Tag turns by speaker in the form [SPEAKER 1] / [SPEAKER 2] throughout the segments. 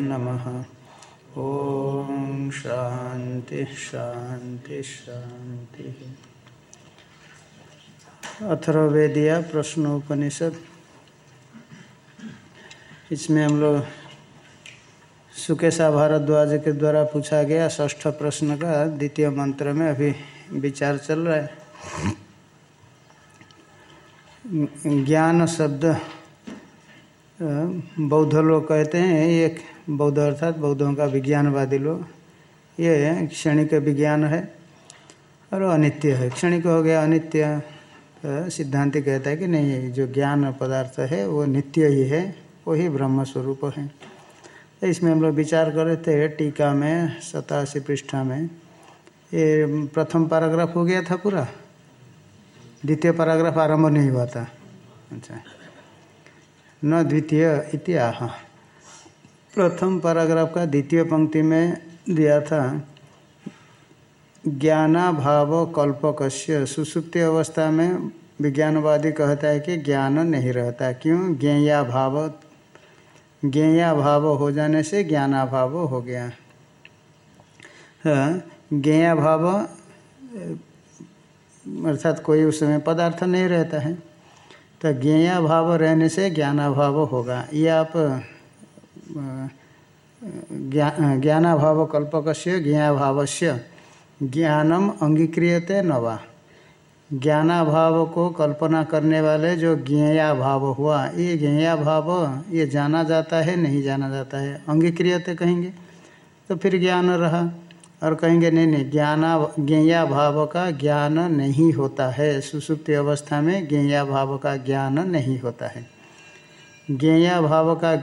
[SPEAKER 1] नमः। ॐ शांति शांति शांति अथर्वेदिया प्रश्नोपनिषद। इसमें हम लोग सुकेशा भारद्वाज के द्वारा पूछा गया ष्ठ प्रश्न का द्वितीय मंत्र में अभी विचार चल रहा है। ज्ञान शब्द बौद्ध लोग कहते हैं, ये बौद्ध अर्थात बौद्धों का विज्ञानवादी लोग। ये क्षणिक विज्ञान है और अनित्य है। क्षणिक हो गया, अनित्य तो सिद्धांत कहता है कि नहीं जो ज्ञान पदार्थ है, वो नित्य ही है वही ब्रह्म स्वरूप है। तो इसमें हम लोग विचार कर रहे थे, टीका में, सतासी पृष्ठा में। ये प्रथम पैराग्राफ हो गया था पूरा। द्वितीय पैराग्राफ आरंभ नहीं हुआ था। अच्छा। न द्वितीय इतिहा प्रथम पैराग्राफ का द्वितीय पंक्ति में दिया था ज्ञानाभाव कल्पक सुसुप्ति अवस्था में विज्ञानवादी कहता है कि ज्ञान नहीं रहता। क्यों? ज्ञेयाभाव ज्ञेयाभाव हो जाने से ज्ञानाभाव हो गया। ज्ञेयाभाव, अर्थात कोई उस समय पदार्थ नहीं रहता है। तो ज्ञेयाभाव रहने से ज्ञानाभाव होगा। ये आप ज्ञानाभाव कल्पक से ज्ञाभाव से ज्ञानम अंगीक्रियते नवा। ज्ञानाभाव को कल्पना करने वाले जो ज्ञेया भाव हुआ, ये ज्ञेया भाव ये जाना जाता है, नहीं जाना जाता है, अंगीक्रियते कहेंगे। तो फिर ज्ञान रहा। और कहेंगे, नहीं नहीं, ज्ञाना, ज्ञेया भाव का ज्ञान नहीं होता है। सुसुप्ति अवस्था में ज्ञेया भाव का ज्ञान नहीं होता है। ज्ञेया भाव का,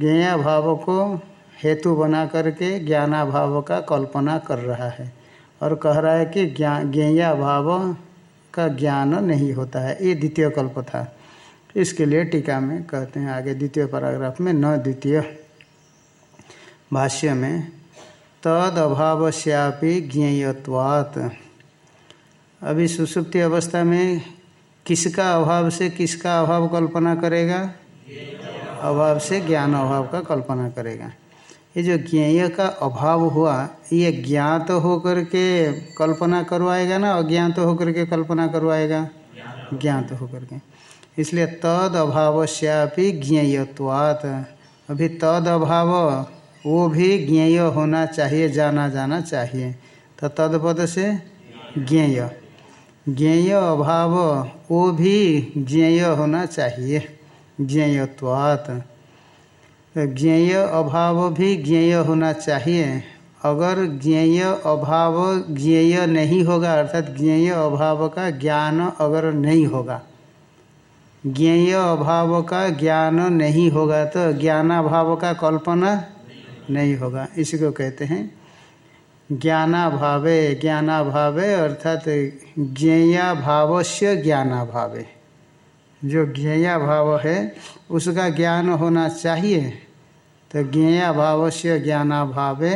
[SPEAKER 1] ज्ञेया भाव को हेतु बना करके ज्ञाना भाव का कल्पना कर रहा है। और कह रहा है कि ज्ञेया भाव का ज्ञान नहीं होता है। ये द्वितीय कल्प था। इसके लिए टीका में कहते हैं, आगे द्वितीय पैराग्राफ में, न द्वितीय भाष्य में तद अभावश्यापि ज्ञेयत्वात्। अभी सुसुप्ति अवस्था में किसका अभाव से किसका अभाव कल्पना करेगा? अभाव से ज्ञान अभाव का कल्पना करेगा। ये जो ज्ञेय का अभाव हुआ, ये ज्ञात होकर के कल्पना करवाएगा ना? अज्ञात होकर के कल्पना करवाएगा? ज्ञात होकर के। इसलिए तद अभावश्यापि ज्ञेयत्वात्। अभी तद अभाव वो भी ज्ञेय होना चाहिए, जाना जाना चाहिए। तो तदपद से ज्ञेय। ज्ञेय अभाव, वो भी ज्ञेय होना चाहिए। ज्ञेयत्वात्। ज्ञेय अभाव भी ज्ञेय होना चाहिए। अगर ज्ञेय अभाव ज्ञेय नहीं होगा, अर्थात ज्ञेय अभाव का ज्ञान अगर नहीं होगा, ज्ञेय अभाव का ज्ञान नहीं होगा तो ज्ञानाभाव का कल्पना नहीं होगा। इसी को कहते हैं ज्ञानाभावे ज्ञानाभावे अर्थात ज्ञेया भाव से ज्ञानाभावे। जो ज्ञेया भाव है, उसका ज्ञान होना चाहिए तो ज्ञेया भाव से ज्ञानाभावे।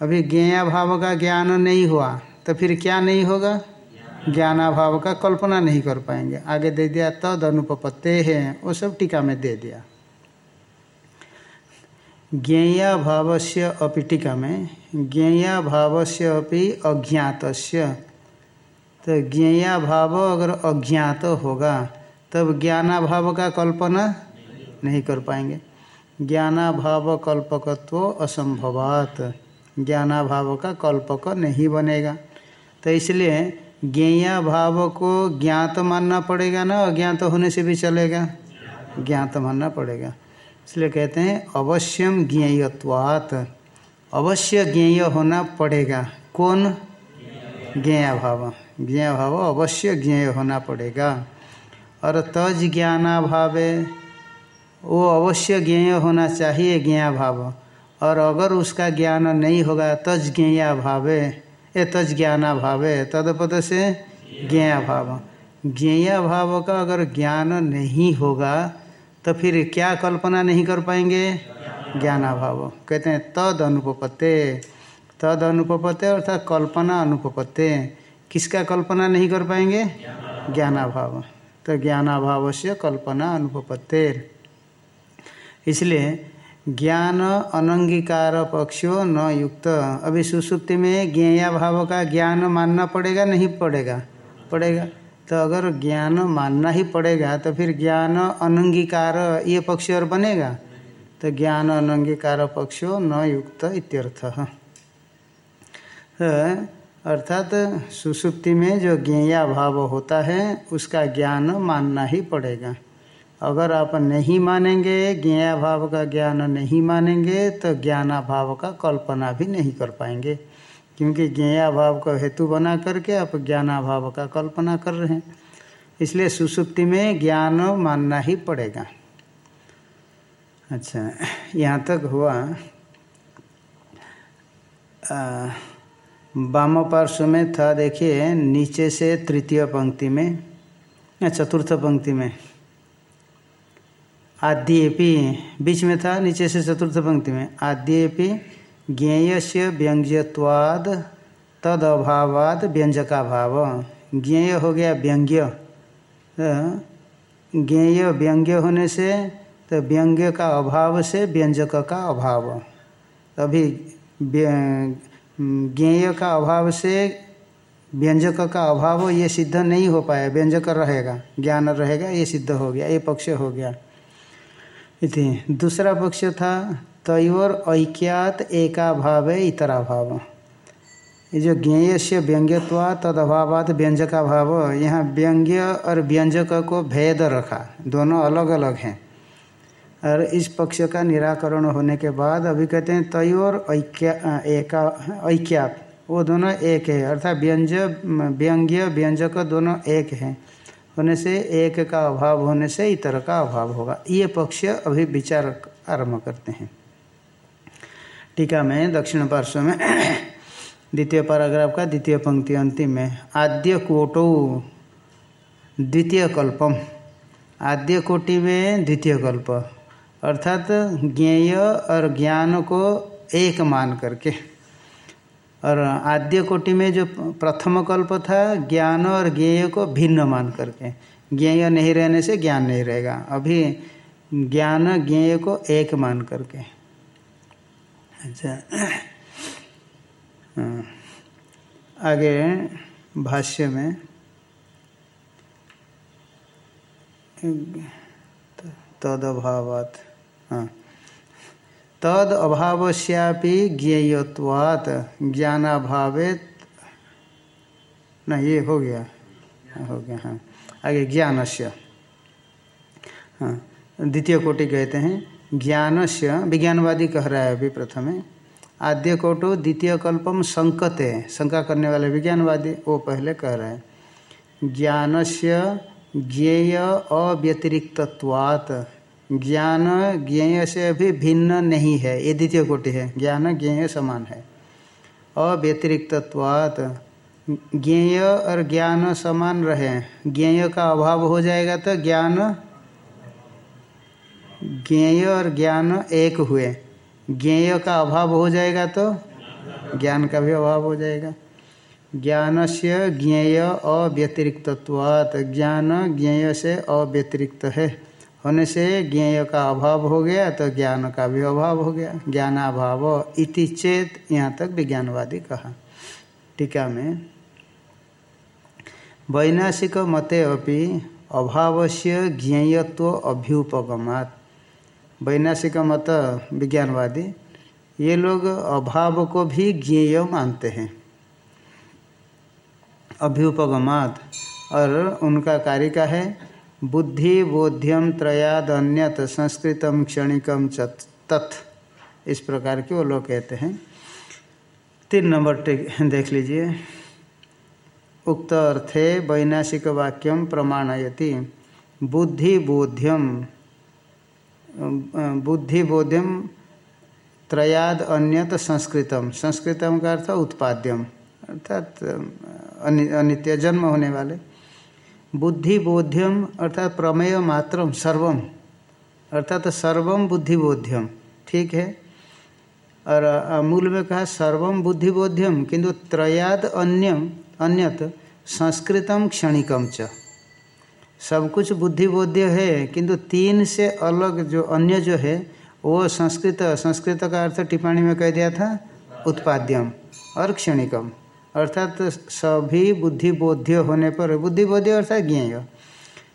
[SPEAKER 1] अभी ज्ञेया भाव का ज्ञान नहीं हुआ तो फिर क्या नहीं होगा? ज्ञानाभाव का कल्पना नहीं कर पाएँगे। आगे दे दिया, तद अनुपत्ते हैं, वो सब टीका में दे दिया। ज्ञेया भाव से अपि टीका में ज्ञेया भाव से अपि अज्ञात तो ज्ञेया भाव अगर अज्ञात होगा, तब ज्ञानाभाव का कल्पना नहीं कर पाएँगे। ज्ञानाभाव कल्पकत्व असंभवात। ज्ञानाभाव का कल्पक नहीं बनेगा। तो इसलिए ज्ञेया भाव को ज्ञात मानना पड़ेगा ना, अज्ञात होने से भी चलेगा? ज्ञात मानना पड़ेगा। इसलिए कहते हैं अवश्यम ज्ञेयत्वात्। अवश्य ज्ञेय होना पड़ेगा। कौन? ज्ञेया भाव ज्ञेय भाव अवश्य ज्ञेय होना पड़ेगा। और तज ज्ञानाभावे वो अवश्य ज्ञेय होना चाहिए ज्ञेया भाव और अगर उसका ज्ञान नहीं होगा तज ज्ञेया भावे ये तज ज्ञाना भावे तदपद से ज्ञेया भाव ज्ञेया भाव का अगर ज्ञान नहीं होगा तो फिर क्या कल्पना नहीं कर पाएँगे? ज्ञानाभाव। कहते हैं, तद अनुपपत्ते। तद अनुपपत्ते अर्थात कल्पना अनुपपत्ते। किसका कल्पना नहीं कर पाएँगे? ज्ञानाभाव। तो ज्ञानाभाव से कल्पना अनुपत्तेर इसलिए ज्ञान अनंगीकार पक्षो न युक्त। अभी सुसुप्ति में ज्ञेया भाव का ज्ञान मानना पड़ेगा, नहीं पड़ेगा? पड़ेगा। तो अगर ज्ञान मानना ही पड़ेगा तो फिर ज्ञान अनंगीकार ये पक्ष और बनेगा। तो ज्ञान अनंगीकार पक्ष न युक्त इत्यर्थ। अर्थात तो सुसुप्ति में जो ज्ञेया भाव होता है, उसका ज्ञान मानना ही पड़ेगा। अगर आप नहीं मानेंगे, ज्ञेया भाव का ज्ञान नहीं मानेंगे तो ज्ञाना भाव का कल्पना भी नहीं कर पाएँगे। क्योंकि ज्ञेया भाव को हेतु बना करके आप ज्ञाना भाव का कल्पना कर रहे हैं। इसलिए सुसुप्ति में ज्ञान मानना ही पड़ेगा। अच्छा यहाँ तक हुआ। वाम पार्श्व में था, देखिए, नीचे से तृतीय पंक्ति में, या चतुर्थ पंक्ति में। आद्यपि, बीच में था, नीचे से चतुर्थ पंक्ति में। आद्यपि ज्ञेय से व्यंग्यवाद तद अभावाद व्यंजका भाव ज्ञेय हो गया व्यंग्य ज्ञेय व्यंग्य होने से तो व्यंग्य का अभाव से व्यंजक का अभाव। अभी ज्ञेय का अभाव से व्यंजक का अभाव ये सिद्ध नहीं हो पाया। व्यंजक रहेगा, ज्ञान रहेगा, ये सिद्ध हो गया, ये पक्ष हो गया। इति, दूसरा पक्ष था तयोर ऐक्यात एका भाव इतरा भाव ये जो ज्ञेय से व्यंग्यत्वा तद अभावात व्यंजका भाव यहाँ व्यंग्य और व्यंजक को भेद रखा। दोनों अलग अलग हैं। और इस पक्ष का निराकरण होने के बाद अभी कहते हैं तयोर ऐक्या, एका, ऐक्यात। वो दोनों एक है। अर्थात व्यंज, व्यंग्य, व्यंजक दोनों एक हैं। होने से एक का अभाव होने से इतर का अभाव होगा। ये पक्ष अभी विचार आरंभ करते हैं। टीका में, दक्षिण पार्श्व में, द्वितीय पैराग्राफ का द्वितीय पंक्ति अंतिम में, आद्य कोटो, द्वितीय कल्पम, आद्य कोटि में द्वितीय कल्प, अर्थात ज्ञेय और ज्ञान को एक मान करके। और आद्य कोटि में जो प्रथम कल्प था, ज्ञान और ज्ञेय को भिन्न मान करके। ज्ञेय नहीं रहने से ज्ञान नहीं रहेगा। अभी ज्ञान ज्ञेय को एक मान करके। अच्छा। हाँ। आगे भाष्य में। तद अभावात। हाँ। तद अभावश्यापि ज्ञेयत्वात् ज्ञानाभावे न, ये हो गया। हो गया हाँ। आगे ज्ञान से हाँ। द्वितीय कोटि कहते हैं। ज्ञान से विज्ञानवादी कह रहा है अभी प्रथम आद्य कोटो द्वितीय कल्पम संकते, शंका करने वाले विज्ञानवादी, वो पहले कह रहे हैं। ज्ञान से ज्ञेय अव्यतिरिक्तवात् ज्ञान ज्ञेय से भी भिन्न नहीं है, ये द्वितीय कोटि है, ज्ञान ज्ञेय समान है। अव्यतिरिक्तवात ज्ञेय और ज्ञान समान रहे, ज्ञेय का अभाव हो जाएगा तो ज्ञान ज्ञेय और ज्ञान एक हुए। ज्ञेय का अभाव हो जाएगा तो ज्ञान का भी अभाव हो जाएगा। ज्ञान से ज्ञेय अव्यतिरिक्तवात ज्ञान ज्ञेय से अव्यतिरिक्त है। होने से ज्ञेय का अभाव हो गया तो ज्ञान का भी अभाव हो गया। ज्ञानाभाव इति चेत यहाँ तक विज्ञानवादी कहा। टीका में वैनाशिक मते अपि अभाव से ज्ञेयत्व अभ्युपगमात। वैनाशिक मत विज्ञानवादी, ये लोग अभाव को भी ज्ञेय मानते हैं। अभ्युपगमात, और उनका कारिका है? बुद्धि, बोध्यम, त्रयाद, अन्यत, संस्कृतम, क्षणिकम तत्। इस प्रकार के वो लोग कहते हैं। तीन नंबर देख लीजिए। उक्त अर्थे वैनाशिक वाक्यम प्रमाणयति। बुद्धि, बोध्यम बुद्धि बोध्यम त्रयाद अन्यत संस्कृतम। संस्कृतम का अर्थ उत्पाद्यम, अर्थात अनित्य जन्म होने वाले। बुद्धि बोध्यम अर्थात प्रमेय मात्रम, सर्वम, अर्थात सर्वम बुद्धि बोध्यम ठीक है? और मूल में कहा सर्वम बुद्धि बोध्यम किंतु त्रयाद अन्यम, अन्यत संस्कृतम क्षणिकम च। सब कुछ बुद्धि बोध्य है, किंतु तीन से अलग जो अन्य जो है, वो संस्कृत संस्कृत का अर्थ टिप्पणी में कह दिया था, उत्पाद्यम, और क्षणिकम। अर्थात सभी बुद्धि बोध्य होने पर बुद्धि बोध्य अर्थात ज्ञेय।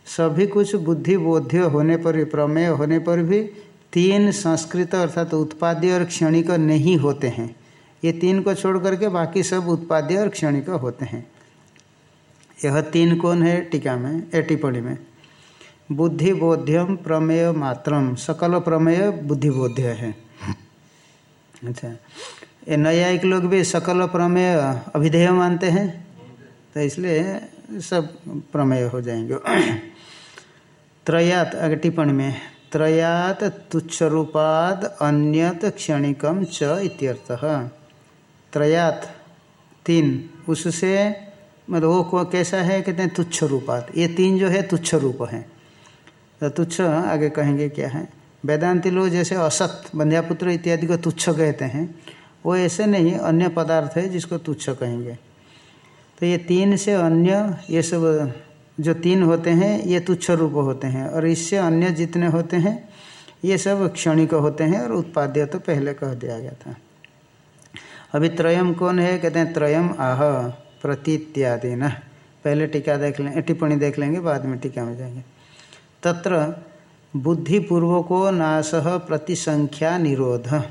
[SPEAKER 1] सभी कुछ बुद्धि बोध्य होने पर, प्रमेय होने पर भी तीन संस्कृत अर्थात उत्पाद्य और क्षणिक नहीं होते हैं। ये तीन को छोड़ करके बाकी सब उत्पाद्य और क्षणिक होते हैं। यह तीन कौन है टीका में, ए टिप्पणी में। बुद्धिबोध्यम प्रमेय मात्रम, सकल प्रमेय बुद्धिबोध्य है। अच्छा। ये न्यायिक लोग भी सकल प्रमेय अभिधेय मानते हैं तो इसलिए सब प्रमेय हो जाएँगे। त्रयात अगर टिप्पणी में, त्रयात तुच्छ रूपाद अन्यत क्षणिकम च इत्यर्थ। त्रयात, तीन, उससे मतलब वो कैसा है? कहते हैं तुच्छ रूपात। ये तीन जो है तुच्छ रूप है। तो तुच्छ आगे कहेंगे क्या है? वेदांति लोग जैसे असत, बंध्यापुत्र इत्यादि को तुच्छ कहते हैं। वो ऐसे नहीं, अन्य पदार्थ है जिसको तुच्छ कहेंगे। तो ये तीन से अन्य, ये सब जो तीन होते हैं, ये तुच्छ रूप होते हैं। और इससे अन्य जितने होते हैं, ये सब क्षणिक होते हैं और उत्पाद्य तो पहले कह दिया गया था। अभी त्रयम कौन है? कहते हैं त्रयम आह। प्रतीत्यादि न पहले टीका देख लें टिप्पणी देख लेंगे, बाद में टीका में जाएँगे। तत्र बुद्धिपूर्वको नाश प्रतिसंख्या निरोध।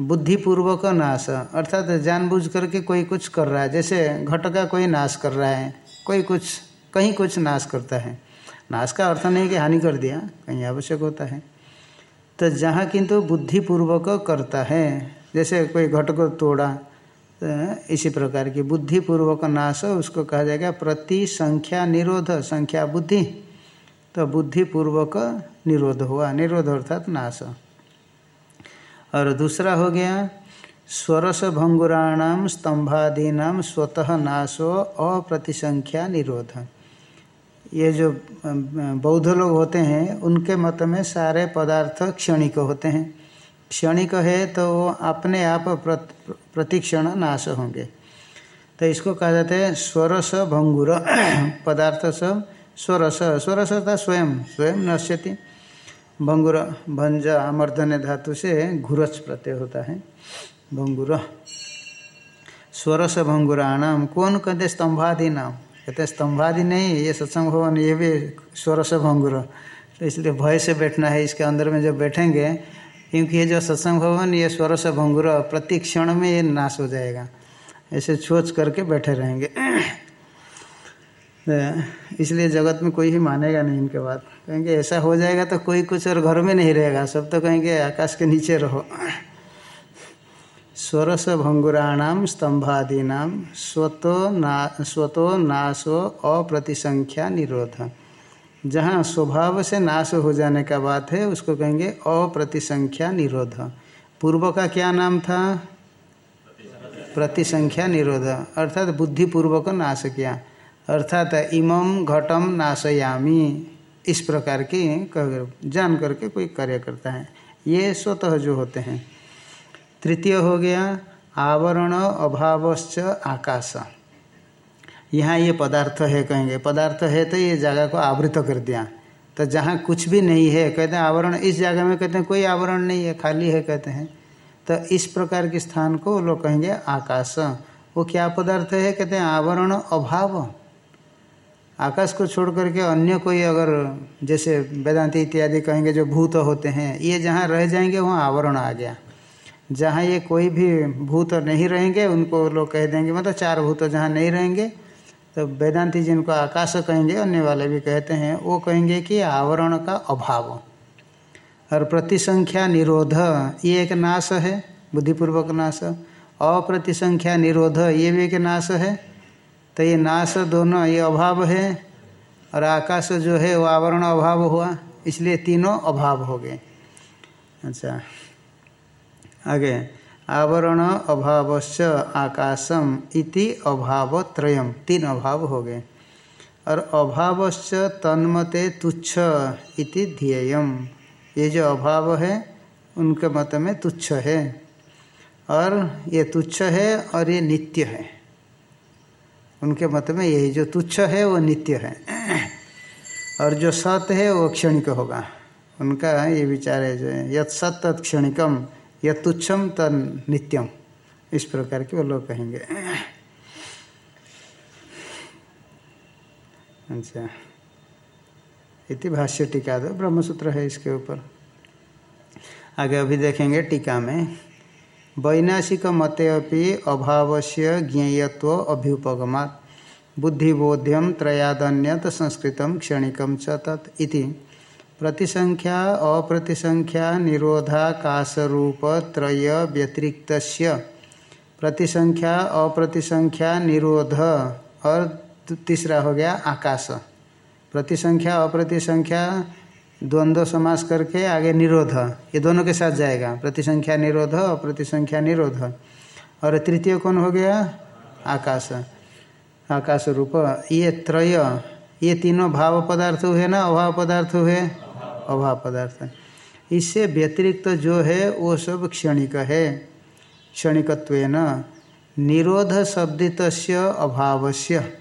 [SPEAKER 1] बुद्धिपूर्वक नाश अर्थात जानबूझ करके कोई कुछ कर रहा है, जैसे घट का कोई नाश कर रहा है, कोई कुछ, कहीं कुछ नाश करता है। नाश का अर्थ नहीं कि हानि कर दिया, कहीं आवश्यक होता है। तो जहाँ किंतु बुद्धिपूर्वक करता है, जैसे कोई घट को तोड़ा तो इसी प्रकार की बुद्धिपूर्वक नाश, उसको कहा जाएगा प्रति संख्या निरोध, संख्या बुद्धि। तो बुद्धिपूर्वक निरोध हुआ, निरोध अर्थात नाश। और दूसरा हो गया, स्वरस भंगुराणाम स्तंभादीनाम स्वतः नाशो अप्रतिसंख्या निरोध। ये जो बौद्ध लोग होते हैं, उनके मत में सारे पदार्थ क्षणिक होते हैं। क्षणिक है तो वो अपने आप प्रतिक्षण नाश होंगे। तो इसको कहा जाता है स्वरस भंगुर, पदार्थ सब स्वरस स्वरस था स्वयं स्वयं नश्यति। भंगुर, भंज, आमर्दन धातु से घुरच प्रत्यय होता है। भंगुर, स्वरस भंगुराणाम, कौन कहते स्तंभादि नाम? कहते स्तंभादि नहीं, ये सत्संग भवन, ये भी स्वरस भंगुर। तो इसलिए भय से बैठना है, इसके अंदर में जब बैठेंगे क्योंकि ये जो सत्संग भवन, ये स्वरस भंगुर प्रति क्षण में ये नाश हो जाएगा। ऐसे सोच करके बैठे रहेंगे। इसलिए जगत में कोई ही मानेगा नहीं इनके बात कहेंगे, ऐसा हो जाएगा तो कोई कुछ और घर में नहीं रहेगा। सब तो कहेंगे, आकाश के नीचे रहो। स्वरस भंगुराणाम स्तंभादीनाम, स्वतो ना, स्वतो नाशो अप्रतिसंख्या निरोध जहाँ स्वभाव से नाश हो जाने का बात है, उसको कहेंगे अप्रतिसंख्या निरोध। पूर्व का क्या नाम था? प्रतिसंख्या निरोध। अर्थात बुद्धिपूर्वक नाश किया। अर्थात इमम घटम नाशयामी। इस प्रकार की जान करके कोई कार्य करता है। ये स्वतः जो होते हैं। तृतीय हो गया, आवरण अभावश्च आकाश। यहाँ ये पदार्थ है कहेंगे। पदार्थ है तो ये जगह को आवृत कर दिया। तो जहाँ कुछ भी नहीं है, कहते हैं आवरण, इस जगह में कहते हैं कोई आवरण नहीं है, खाली है, कहते हैं। तो इस प्रकार के स्थान को लोग कहेंगे आकाश। वो क्या पदार्थ है? कहते हैं आवरण अभाव। आकाश को छोड़ करके अन्य कोई अगर, जैसे वेदांति इत्यादि कहेंगे जो भूत होते हैं, ये जहाँ रह जाएँगे, वहाँ आवरण आ गया। जहाँ ये कोई भी भूत नहीं रहेंगे, उनको लोग कह देंगे मतलब चार भूत जहाँ नहीं रहेंगे तो वेदांति जिनको आकाश कहेंगे, अन्य वाले भी कहते हैं, वो कहेंगे कि आवरण का अभाव। और प्रतिसंख्या निरोध, ये एक नाश है, बुद्धिपूर्वक नाश। अप्रतिसंख्या निरोध, ये भी एक नाश है। तो ये नाश दोनों, ये अभाव है, और आकाश जो है, वो आवरण अभाव हुआ, इसलिए तीनों अभाव हो गए। अच्छा आगे। आवरण अभावश्च आकाशम इति अभाव त्रयम तीन अभाव हो गए। और अभावश्च तन्मते तुच्छ इति ध्येयम। ये जो अभाव है, उनके मत में तुच्छ है। और ये तुच्छ है और ये नित्य है। उनके मत में यही जो तुच्छ है, वो नित्य है। और जो सत्य है, वो क्षणिक होगा। उनका ये विचार है जो यत सत तत् यत तुच्छम तद नित्यम इस प्रकार के वो लोग कहेंगे। अच्छा। इति भाष्य टीका दो, ब्रह्मसूत्र है इसके ऊपर। आगे अभी देखेंगे टीका में। वैनाशिक मते अपि अभाव से ज्ञेयत्व अभ्युपगमात्। बुद्धिबोध्यम त्रयादन्यत संस्कृत क्षणिकम च तत् इति। प्रतिसंख्या, अप्रतिसंख्या निरोधाकाश रूप त्रय व्यतिरिक्त प्रतिसंख्या, अप्रतिसंख्या, निरोध। और तीसरा हो गया आकाश। प्रतिसंख्या, अप्रतिसंख्या, द्वंद्व समास करके आगे निरोध। ये दोनों के साथ जाएगा। प्रतिसंख्या, निरोध, अप्रतिसंख्या, निरोध। और तृतीय कौन हो गया? आकाश। आकाश रूप ये त्रय। ये तीनों भाव पदार्थ हुए ना? अभाव पदार्थ हुए? अभाव पदार्थ इससे व्यतिरिक्त तो जो है, वो सब क्षणिक है। क्षणिकत्व निरोध शब्दित अभावस्य।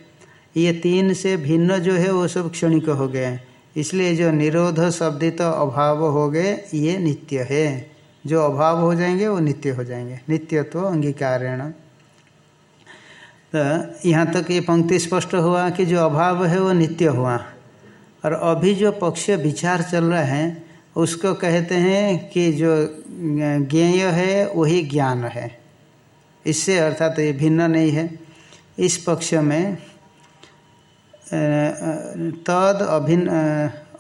[SPEAKER 1] ये तीन से भिन्न जो है, वो सब क्षणिक हो गए। इसलिए जो निरोध शब्दित अभाव हो गए, ये नित्य है। जो अभाव हो जाएँगे, वो नित्य हो जाएँगे। नित्यत्व अंगीकारेण। तो यहाँ तक ये पंक्ति स्पष्ट हुआ कि जो अभाव है, वो नित्य हुआ। और अभी जो पक्ष विचार चल रहा है, उसको कहते हैं कि जो ज्ञेय है, वही ज्ञान है। इससे अर्थात तो ये भिन्न नहीं है। इस पक्ष में तद अभिन्न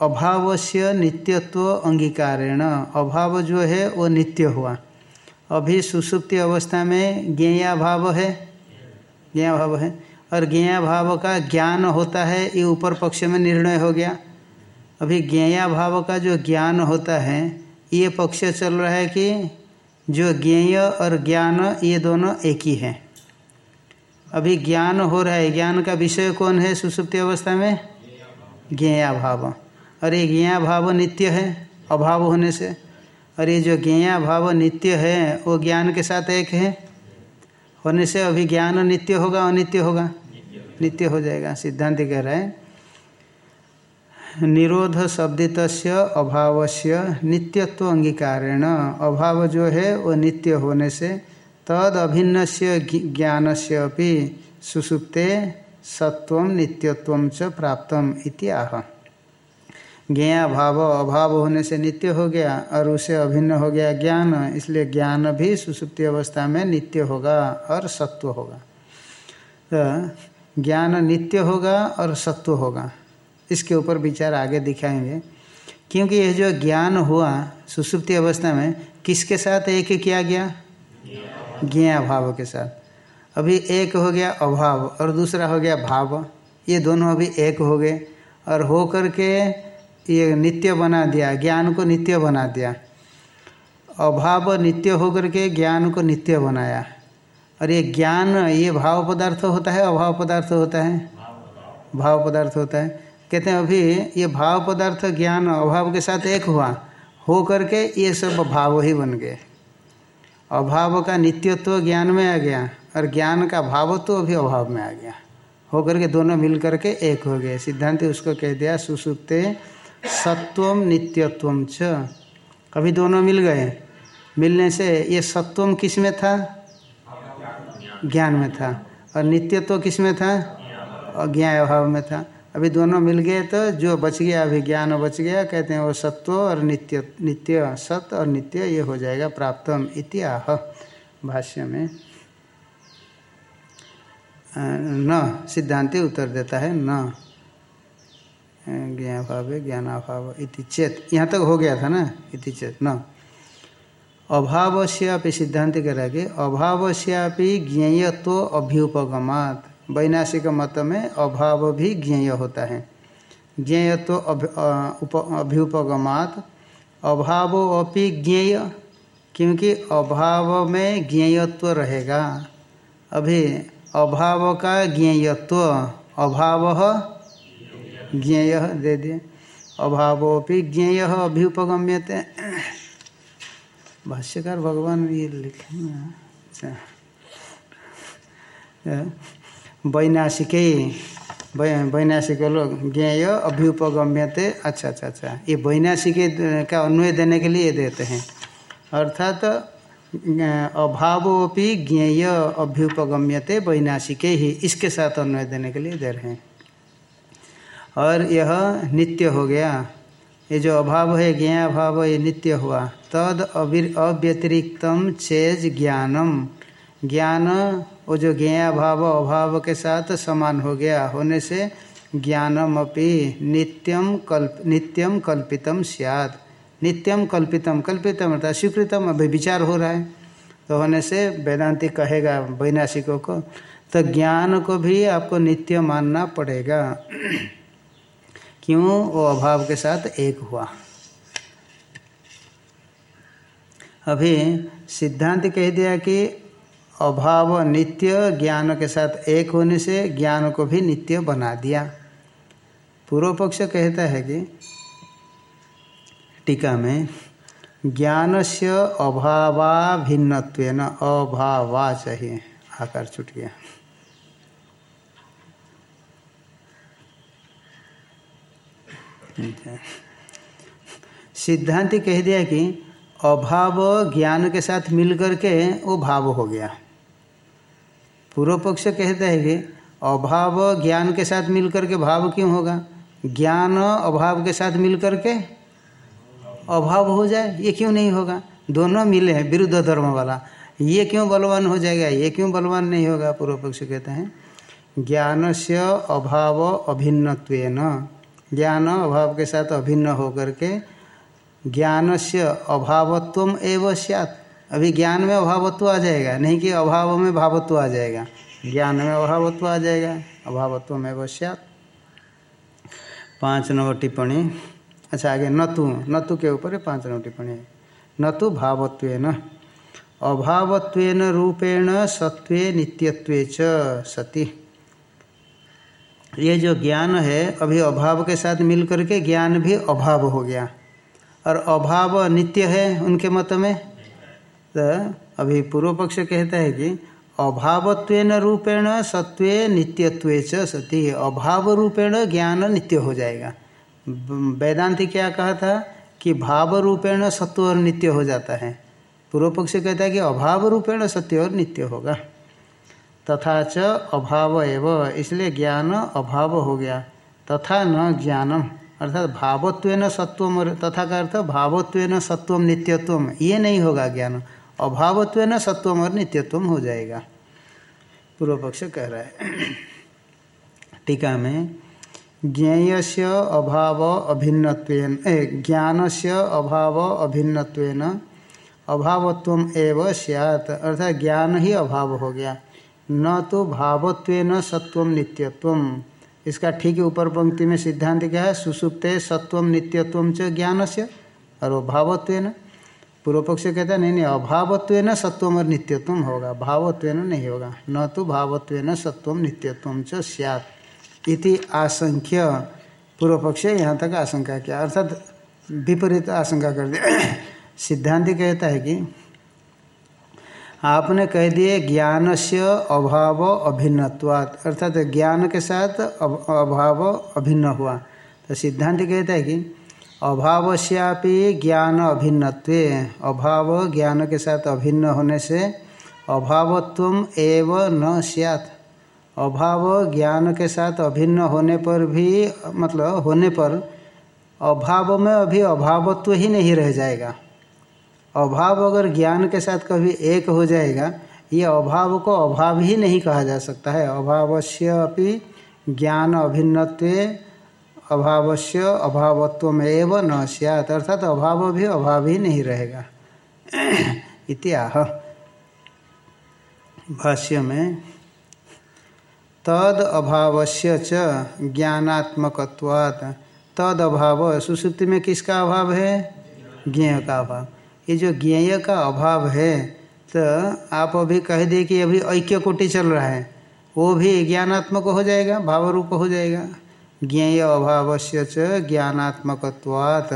[SPEAKER 1] अभाव से नित्यत्व अंगीकारेण। अभाव जो है, वो नित्य हुआ। अभी सुसुप्ति अवस्था में ज्ञेया भाव है। ज्ञाभाव है। और ज्ञेया भाव का ज्ञान होता है, ये ऊपर पक्ष में निर्णय हो गया। अभी ज्ञेया भाव का जो ज्ञान होता है, ये पक्ष चल रहा है कि जो ज्ञेय और ज्ञान, ये दोनों एक ही हैं। अभी ज्ञान हो रहा है, ज्ञान का विषय कौन है सुसुप्ति अवस्था में? ज्ञेया भाव। और ये ज्ञेया भाव नित्य है, अभाव होने से। और ये जो ज्ञेया भाव नित्य है, वो ज्ञान के साथ एक है। होने से अभी ज्ञान नित्य होगा, अनित्य होगा? नित्य हो जाएगा, सिद्धांत कह रहे हैं। निरोध शब्दित अभाव से नित्यत्व अंगीकारेण। अभाव जो है, वो नित्य होने से तद अभिन्न से ज्ञान से अभी सुसुप्ते सत्व, नित्यत्व च प्राप्तम इति आह। ज्ञा भाव अभाव होने से नित्य हो गया और उसे अभिन्न हो गया ज्ञान, इसलिए ज्ञान भी सुसुप्ति अवस्था में नित्य होगा और सत्व होगा। तो ज्ञान नित्य होगा और सत्व होगा। इसके ऊपर विचार आगे दिखाएँगे। क्योंकि यह जो ज्ञान हुआ सुसुप्ति अवस्था में, किसके साथ एक किया गया? ज्ञा भाव के साथ। अभी एक हो गया अभाव और दूसरा हो गया भाव। ये दोनों अभी एक हो गए और हो करके ये नित्य बना दिया, ज्ञान को नित्य बना दिया। अभाव नित्य होकर के ज्ञान को नित्य बनाया। और ये ज्ञान, ये भाव पदार्थ होता है, अभाव पदार्थ होता है? भाव पदार्थ होता है। कहते हैं, अभी ये भाव पदार्थ, ज्ञान, अभाव के साथ एक हुआ। हो करके ये सब भाव ही बन गए। अभाव का नित्यत्व ज्ञान में आ गया, और ज्ञान का भाव तो अभी अभाव में आ गया। होकर के दोनों मिल करके एक हो गए। सिद्धांत उसको कह दिया, सुसुप्ते सत्वम नित्यत्वम च अभी दोनों मिल गए? मिलने से ये सत्वम किसमें था? ज्ञान में था। और नित्यत्व किसमें था? अज्ञा अभाव में था। अभी दोनों मिल गए तो जो बच गया, अभी ज्ञान बच गया, कहते हैं वो सत्व और नित्य नित्य सत्य और नित्य ये हो जाएगा प्राप्तम इतिहा भाष्य में न, सिद्धांति उत्तर देता है न। ज्ञाभाव ज्ञानाभाव इति चेत। यहाँ तक हो गया था ना? इति चेत न? अभाव से सिद्धांत करा के अभाव से ज्ञेयत्व अभ्युपगमात। वैनाशिक मत में अभाव भी ज्ञेय होता है। ज्ञेय तो अभ्युपगमात। अभाव अपि ज्ञेय, क्योंकि अभाव में ज्ञेयत्व रहेगा। अभी अभाव का ज्ञेयत्व, अभाव ज्ञेय दे दिए। अभावोपि ज्ञेय अभ्युपगम्यते। भाष्यकार भगवान ये लिखे अच्छा। वैनाशिक वैनाशिक लोग ज्ञेय अभ्युपगम्यते। अच्छा अच्छा अच्छा। ये वैनाशिक का अन्वय देने के लिए देते हैं। अर्थात तो अभावोपि ज्ञेय अभ्युपगम्यते, वैनाशिके ही इसके साथ अन्वय देने के लिए दे रहे हैं। और यह नित्य हो गया। ये जो अभाव है ज्ञा भाव ये नित्य हुआ। तद अविर अव्यतिरिक्तम चेज ज्ञानम। ज्ञान, वो जो ज्ञा भाव अभाव के साथ समान हो गया। होने से ज्ञानम अपि नित्यम कल्प, नित्यम कल्पितम सियाद नित्यम कल्पितम कल्पितम अर्थात स्वीकृतम, अभी विचार हो रहा है। तो होने से वेदांति कहेगा वैनाशिकों को तो ज्ञान को भी आपको नित्य मानना पड़ेगा। क्यों वो अभाव के साथ एक हुआ? अभी सिद्धांत कह दिया कि अभाव नित्य ज्ञान के साथ एक होने से ज्ञान को भी नित्य बना दिया। पूर्व पक्ष कहता है कि टीका में ज्ञान से अभावा भिन्नत्व अभावा चाहिए आकार छूट गया। सिद्धांत कह दिया कि अभाव ज्ञान के साथ मिल करके वो भाव हो गया। पूर्व पक्ष कहता है कि अभाव ज्ञान के साथ मिल करके भाव क्यों होगा? ज्ञान अभाव के साथ मिल करके अभाव हो जाए, ये क्यों नहीं होगा? दोनों मिले हैं, विरुद्ध धर्म वाला। ये क्यों बलवान हो जाएगा? ये क्यों बलवान नहीं होगा? पूर्व पक्ष कहते हैं। ज्ञान से अभाव अभिन्नत्व ज्ञान अभाव के साथ अभिन्न होकर के ज्ञान से अभावत्व एवं अभी ज्ञान में अभावत्व आ जाएगा, नहीं कि अभाव में भावत्व आ जाएगा। ज्ञान में अभावत्व आ जाएगा, अभावत्व में सत पाँच नंबर टिप्पणी। अच्छा आगे नतु नतु के ऊपर पाँच नंबर टिप्पणी नतु भावत्व न अभावत्व रूपेण सत्वे नित्यत्वे च सती। ये जो ज्ञान है, अभी अभाव के साथ मिल करके ज्ञान भी अभाव हो गया। और अभाव नित्य है उनके मत में? तो अभी पूर्व पक्ष कहता है कि अभावत्वेन रूपेण सत्वे नित्यत्व सती। अभाव रूपेण ज्ञान नित्य हो जाएगा। वेदांति क्या कहा था कि भाव रूपेण सत्व और नित्य हो जाता है। पूर्व पक्ष कहता है कि अभाव रूपेण सत्य और नित्य होगा। तथा च अभाव एव। इसलिए ज्ञान अभाव हो गया। तथा न ज्ञानम। अर्थात भावत्व सत्व तथा का अर्थ भावत्व सत्व नित्यत्व ये नहीं होगा ज्ञान। अभावत्व सत्व और नित्यत्व हो जाएगा। पूर्व पक्ष कह रहा है। टीका में ज्ञेय से अभाव अभिन्नत्वेन ज्ञान से अभाव अभिन्नत्वेन अभावत्व एव सियात। अर्थात ज्ञान ही अभाव हो गया। न तो भावत्व न सत्व नित्यत्व। इसका ठीक ऊपर पंक्ति में सिद्धांत क्या है? सुसुप्ते सत्व नित्यत्व च ज्ञान से और वो भावत्व न। पूर्व पक्ष कहता है, नहीं नहीं, अभावत्व न सत्वम और नित्यत्व होगा। भावत्व नहीं होगा। न तो भावत्व न सत्वम नित्यत्व च सियात। इति आशंख्य पूर्व पक्ष यहाँ तक आशंका किया। अर्थात विपरीत आशंका कर दिया। सिद्धांत कहता है कि आपने कह दिए ज्ञान से अभाव अभिन्नत्वात्। अर्थात ज्ञान के साथ अभाव अभिन्न हुआ। तो सिद्धांत कहता है कि अभावश्यापि ज्ञान अभिन्नत्व, अभाव ज्ञान के साथ अभिन्न होने से अभावत्व एव न सियात। अभाव ज्ञान के साथ अभिन्न होने पर भी मतलब होने पर अभाव में अभी अभावत्व ही नहीं रह जाएगा। अभाव अगर ज्ञान के साथ कभी एक हो जाएगा, ये अभाव को अभाव ही नहीं कहा जा सकता है। अभावस्य अपि ज्ञान अभिन्नत्व, अभावस्य अभावत्व में एवं न सियात, अर्थात अभाव भी अभाव ही नहीं रहेगा। इतिहा भाष्य में, तद अभावस्य च ज्ञानात्मकत्वात्, तद अभाव सुसुप्ति में किसका अभाव है? ज्ञ का अभाव। ये जो ज्ञेय का अभाव है तो आप अभी कह दिए कि अभी ऐक्य कोटि चल रहा है, वो भी ज्ञानात्मक हो जाएगा भाव रूप हो जाएगा। ज्ञेय अभाव से च ज्ञानात्मकत्वात्।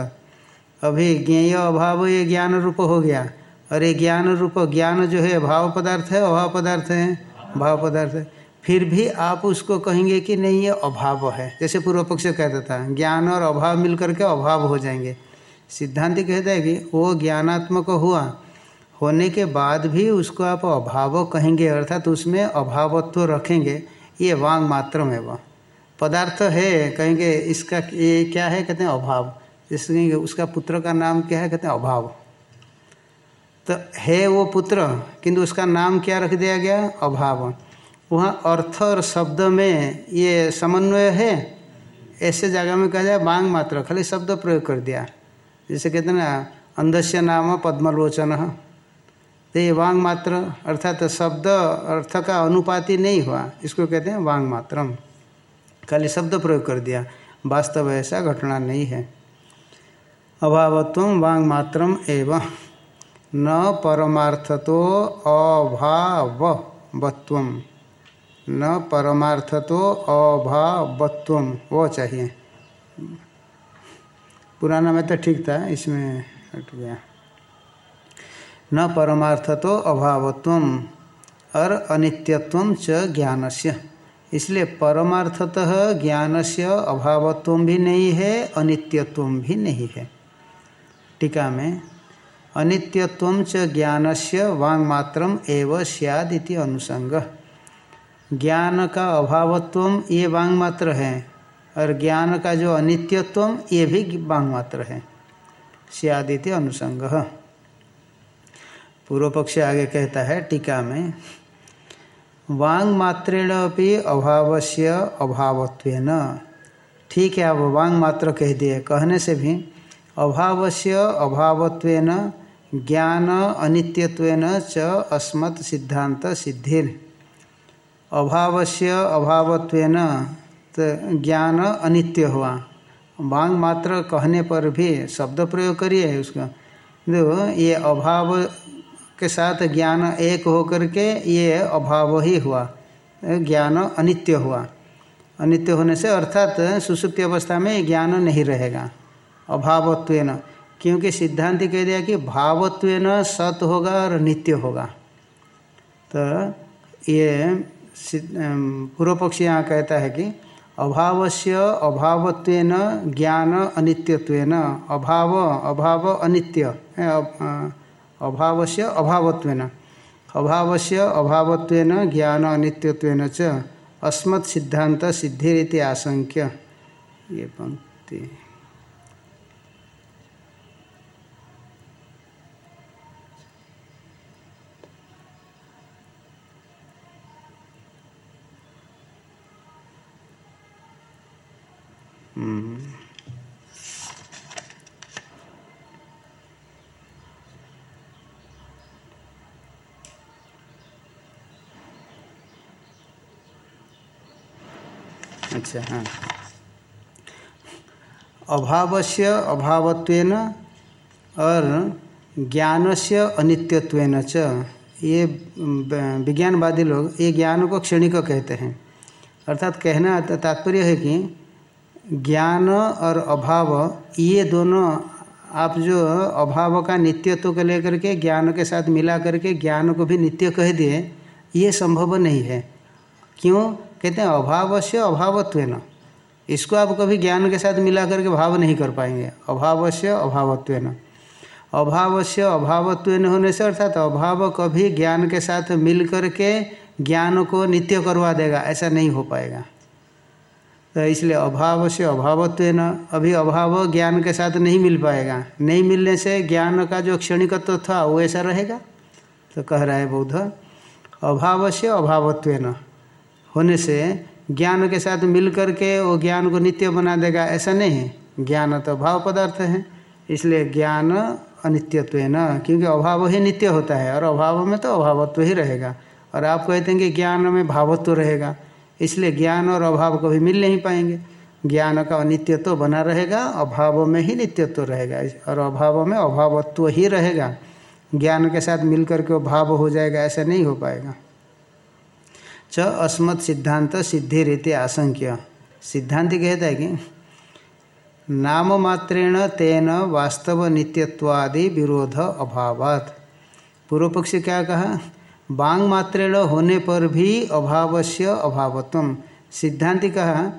[SPEAKER 1] अभी ज्ञेय अभाव ये ज्ञान रूप हो गया। और ये ज्ञान रूप ज्ञान जो है, भाव पदार्थ है, अभाव पदार्थ है? भाव पदार्थ है। फिर भी आप उसको कहेंगे कि नहीं, ये अभाव है। जैसे पूर्व पक्ष कहता था, ज्ञान और अभाव मिलकर के अभाव हो जाएँगे। सिद्धांत कहता है कि वो ज्ञानात्मक हुआ। होने के बाद भी उसको आप अभाव कहेंगे, अर्थात तो उसमें अभावत्व रखेंगे। ये वांग मात्र में वह पदार्थ है, कहेंगे, इसका ये क्या है? कहते हैं अभाव। इसलिए उसका पुत्र का नाम क्या है? कहते हैं अभाव। तो है वो पुत्र, किंतु उसका नाम क्या रख दिया गया? अभाव। वहाँ अर्थ और शब्द में ये समन्वय है? ऐसे जगह में कहा जाए बांग मात्र, खाली शब्द प्रयोग कर दिया। जैसे कहते हैं ना, अंधस्य नाम पद्मलोचन। ये वांग मात्र, अर्थात शब्द, अर्थ का अनुपाति नहीं हुआ। इसको कहते हैं वांग मात्रम। खाली शब्द प्रयोग कर दिया। वास्तव ऐसा घटना नहीं है। अभावत्व वांग मात्रम एवं। न परमार्थतो अभावत्व। न परमार्थतो अभावत्व। वो चाहिए। पुराना में तो ठीक था, इसमें हट गया। न परमार्थ तो अभावत्व और अनित्यत्व च ज्ञानस्य। इसलिए परमार्थतः से अभावत्व भी नहीं है अनित्यत्व भी नहीं है। टीका में अनित्यत्व च ज्ञान से वांगमात्र एवं सियाद अनुसंग। ज्ञान का अभावत्व ये वांग मात्र है और ज्ञान का जो अनित्यत्व ये भी वांग मात्र है। सियादिति अनुसंग। पूर्व पक्ष आगे कहता है टीका में वांग मात्रेण अपनी अभाव से अभावत्व ठीक है आप वांग मात्र कह दिए। कहने से भी अभाव से अभावत्व ज्ञान अनित्यत्व च अस्मत् सिद्धांत सिद्धिर। अभाव से अभावत्व तो ज्ञान अनित्य हुआ। वांग मात्र कहने पर भी शब्द प्रयोग करिए उसका। देखो, ये अभाव के साथ ज्ञान एक होकर के ये अभाव ही हुआ। ज्ञान अनित्य हुआ। अनित्य होने से अर्थात सुसुप्ति अवस्था में ज्ञान नहीं रहेगा। अभावत्व क्योंकि सिद्धांत कह दिया कि भावत्व सत होगा और नित्य होगा। तो ये पूर्व पक्ष यहाँ कहता है कि अभाव से अभावत्व ज्ञान अनित्यत्व अभाव अभाव अनित्य अभाव से अभावत्व अभाव से अभावत्व ज्ञान अनित्यत्व च अस्मत् सिद्धांत सिद्धिरीति आशंक्य ये पंक्ति। अच्छा हाँ। अभाव से अभावत्व और ज्ञान से अनित्यत्व च। ये विज्ञानवादी लोग, ये ज्ञान को क्षणिक कहते हैं। अर्थात कहना तात्पर्य है कि ज्ञान और अभाव, ये दोनों आप जो अभाव का नित्यत्व को लेकर के, ज्ञान के साथ मिला करके ज्ञान को भी नित्य कह दिए, ये संभव नहीं है। क्यों? कहते हैं अभाव से अभावत्व इसको आप कभी ज्ञान के साथ मिला करके भाव नहीं कर पाएँगे। अभाव से अभावत्व अभाव से अभावत्व होने से अर्थात अभाव कभी ज्ञान के साथ मिल करके ज्ञान को नित्य करवा देगा, ऐसा नहीं हो पाएगा। तो इसलिए अभाव से अभावत्व न, अभी अभाव ज्ञान के साथ नहीं मिल पाएगा। नहीं मिलने से ज्ञान का जो क्षणिकत्व था, वो ऐसा रहेगा? तो कह रहा है बौद्ध, अभाव से अभावत्व न। होने से ज्ञान के साथ मिल करके वो ज्ञान को नित्य बना देगा, ऐसा नहीं है। ज्ञान तो भाव पदार्थ है, इसलिए ज्ञान अनित्यत्व न, क्योंकि अभाव ही नित्य होता है, और अभाव में तो अभावत्व ही रहेगा। और आप कहते हैं कि ज्ञान में भावत्व रहेगा। इसलिए ज्ञान और अभाव कभी मिल नहीं पाएँगे। ज्ञान का अनित्यत्व बना रहेगा, अभाव में ही नित्यत्व रहेगा। और अभाव में अभावत्व ही रहेगा। ज्ञान के साथ मिलकर के भाव हो जाएगा, ऐसा नहीं हो पाएगा। च अस्मत् सिद्धांत सिद्धि रीति आशंक्य। सिद्धांत कहता है कि नाम मात्रेण तेन वास्तव नित्यत्वादि विरोध अभावात। पूर्व पक्षी क्या कहा? बांग मात्रेण होने पर भी अभाव से अभावत्म सिद्धांति कहा,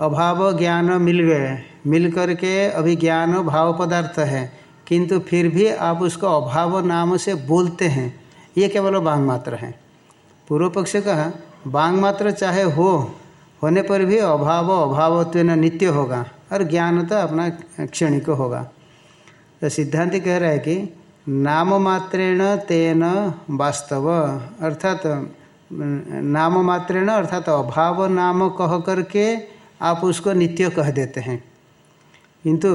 [SPEAKER 1] अभाव ज्ञान मिल गए, मिल करके अभी ज्ञान भाव पदार्थ है, किंतु फिर भी आप उसको अभाव नाम से बोलते हैं। ये केवल बांग मात्र है। पूर्व पक्ष कहा बांग मात्र चाहे हो, होने पर भी अभाव अभावत्व नित्य होगा, और ज्ञान तो अपना क्षणिक होगा। तो सिद्धांत कह रहा है कि नाम मात्रेण तेन वास्तव, अर्थात नाम मात्रेण अर्थात अभाव नाम कह करके आप उसको नित्य कह देते हैं। किंतु